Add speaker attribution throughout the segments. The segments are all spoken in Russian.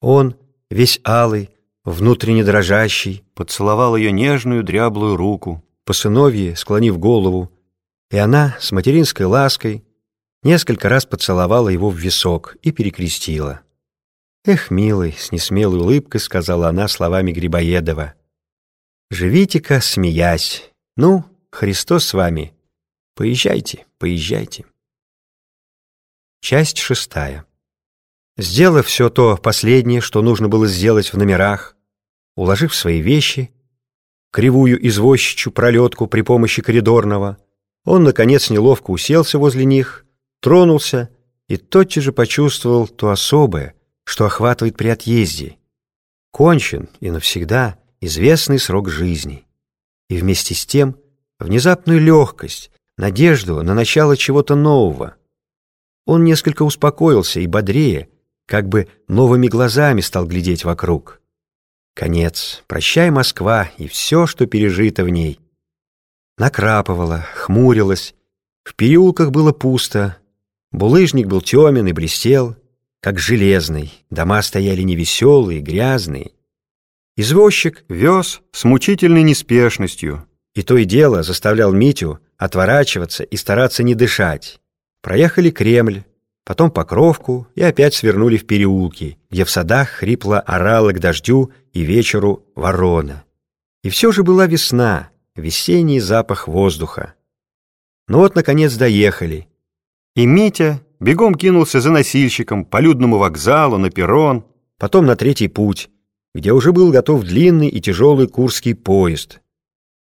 Speaker 1: Он, весь алый, внутренне дрожащий, поцеловал ее нежную дряблую руку, по сыновье склонив голову, и она с материнской лаской несколько раз поцеловала его в висок и перекрестила. «Эх, милый!» — с несмелой улыбкой сказала она словами Грибоедова. «Живите-ка, смеясь. Ну, Христос с вами. Поезжайте, поезжайте». Часть шестая. Сделав все то последнее, что нужно было сделать в номерах, уложив свои вещи, кривую извозчичью пролетку при помощи коридорного, он, наконец, неловко уселся возле них, тронулся и тотчас же почувствовал то особое, что охватывает при отъезде. Кончен и навсегда известный срок жизни. И вместе с тем внезапную легкость, надежду на начало чего-то нового. Он несколько успокоился и бодрее, как бы новыми глазами стал глядеть вокруг. Конец. Прощай, Москва, и все, что пережито в ней. Накрапывало, хмурилось. В переулках было пусто. Булыжник был темен и блестел, как железный. Дома стояли невеселые, грязные. Извозчик вез с мучительной неспешностью, и то и дело заставлял Митю отворачиваться и стараться не дышать. Проехали Кремль, потом Покровку и опять свернули в переулки, где в садах хрипло орала к дождю и вечеру ворона. И все же была весна, весенний запах воздуха. Ну вот, наконец, доехали. И Митя бегом кинулся за носильщиком по людному вокзалу, на перрон, потом на третий путь, где уже был готов длинный и тяжелый курский поезд.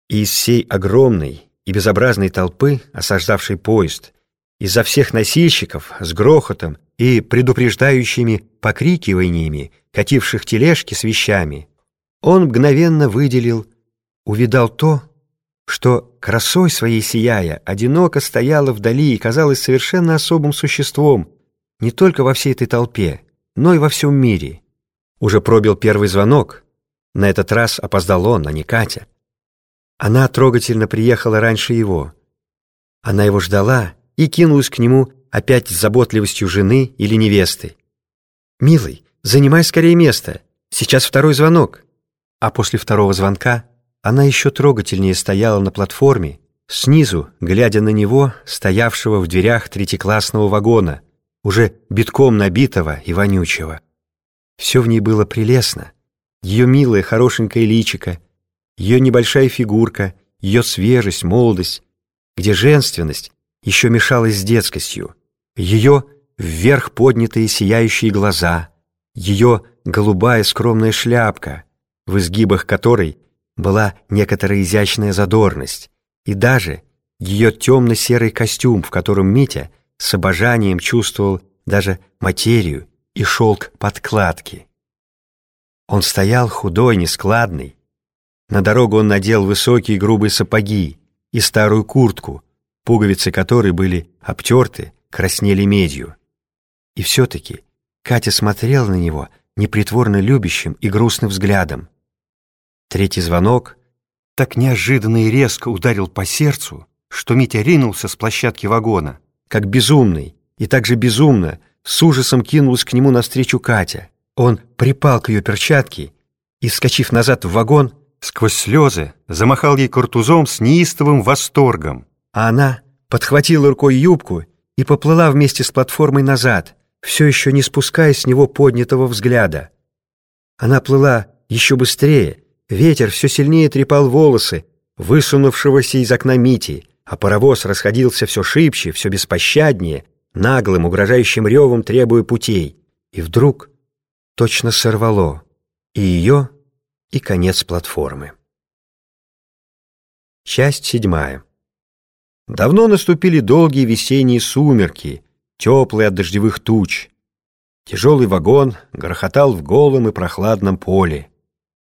Speaker 1: И из всей огромной и безобразной толпы, осаждавшей поезд, из-за всех носильщиков с грохотом и предупреждающими покрикиваниями, кативших тележки с вещами, он мгновенно выделил, увидал то, что, красой своей сияя, одиноко стояла вдали и казалась совершенно особым существом, не только во всей этой толпе, но и во всем мире. Уже пробил первый звонок. На этот раз опоздал он, а не Катя. Она трогательно приехала раньше его. Она его ждала, и кинулась к нему опять с заботливостью жены или невесты. «Милый, занимай скорее место, сейчас второй звонок». А после второго звонка она еще трогательнее стояла на платформе, снизу, глядя на него, стоявшего в дверях третьеклассного вагона, уже битком набитого и вонючего. Все в ней было прелестно. Ее милое, хорошенькое личико, ее небольшая фигурка, ее свежесть, молодость, где женственность еще мешалась с детскостью. Ее вверх поднятые сияющие глаза, ее голубая скромная шляпка, в изгибах которой была некоторая изящная задорность, и даже ее темно-серый костюм, в котором Митя с обожанием чувствовал даже материю и шелк подкладки. Он стоял худой, нескладный. На дорогу он надел высокие грубые сапоги и старую куртку, пуговицы которой были обтерты, краснели медью. И все-таки Катя смотрела на него непритворно любящим и грустным взглядом. Третий звонок так неожиданно и резко ударил по сердцу, что Митя ринулся с площадки вагона, как безумный, и так же безумно с ужасом кинулась к нему навстречу Катя. Он припал к ее перчатке и, вскочив назад в вагон, сквозь слезы замахал ей картузом с неистовым восторгом а она подхватила рукой юбку и поплыла вместе с платформой назад, все еще не спуская с него поднятого взгляда. Она плыла еще быстрее, ветер все сильнее трепал волосы, высунувшегося из окна Мити, а паровоз расходился все шибче, все беспощаднее, наглым, угрожающим ревом требуя путей. И вдруг точно сорвало и ее, и конец платформы. Часть седьмая. Давно наступили долгие весенние сумерки, теплые от дождевых туч. Тяжелый вагон грохотал в голом и прохладном поле.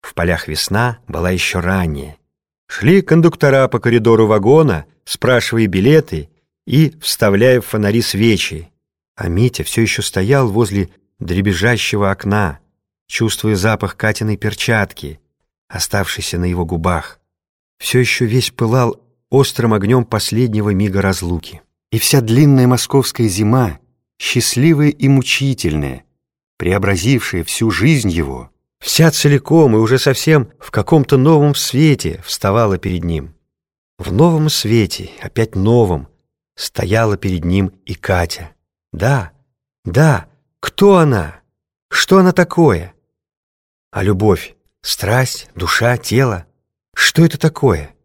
Speaker 1: В полях весна была еще ранняя. Шли кондуктора по коридору вагона, спрашивая билеты и вставляя в фонари свечи. А Митя все еще стоял возле дребезжащего окна, чувствуя запах Катиной перчатки, оставшейся на его губах. Все еще весь пылал острым огнем последнего мига разлуки. И вся длинная московская зима, счастливая и мучительная, преобразившая всю жизнь его, вся целиком и уже совсем в каком-то новом свете вставала перед ним. В новом свете, опять новом, стояла перед ним и Катя. Да, да, кто она? Что она такое? А любовь, страсть, душа, тело? Что это такое?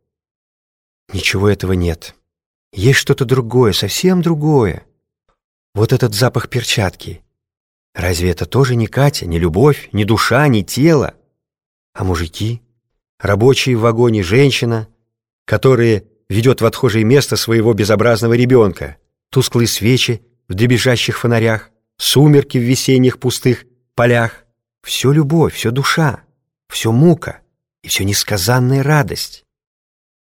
Speaker 1: Ничего этого нет. Есть что-то другое, совсем другое. Вот этот запах перчатки. Разве это тоже не Катя, не любовь, не душа, не тело? А мужики? Рабочие в вагоне, женщина, которые ведет в отхожее место своего безобразного ребенка, тусклые свечи в дребезжащих фонарях, сумерки в весенних пустых полях. Все любовь, все душа, все мука и все несказанная радость.